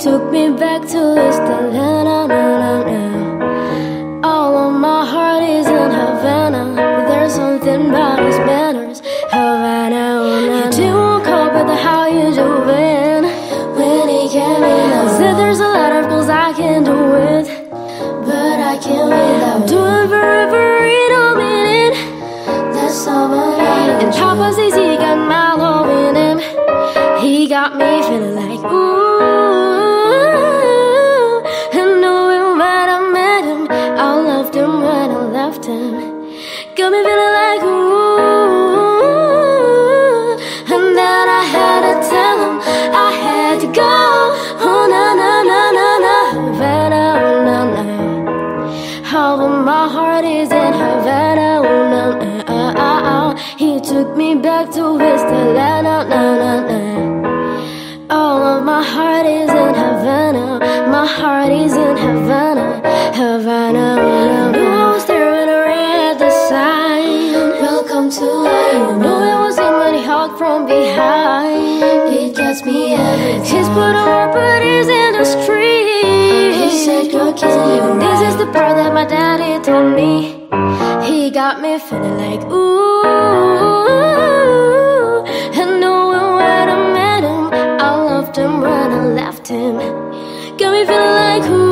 took me back to this land, na, na, All of my heart is in Havana. There's something about his manners, Havana. Oh, na, you do cope with how you doing when he came in. I said there's a lot of girls I can do with, but I can't without do it forever. In a minute, that's someone. And Papa says he got my love in him. He got me feeling like ooh. I him. Got me feeling like ooh. And then I had to tell him I had to go. Oh na na na na na, Havana, oh na na. Although my heart is in Havana, oh na na. ah, ah, ah. He took me back to East Atlanta, na na na. All of my heart is in Havana. My heart is in Havana, Havana. oh. When from behind. It gets me every time. He's put on but he's in the street. He said, "Girl, kissing you This is the part that my daddy told me. He got me feeling like ooh. And knowing when I met him, I loved him when I left him. Got me feeling like ooh.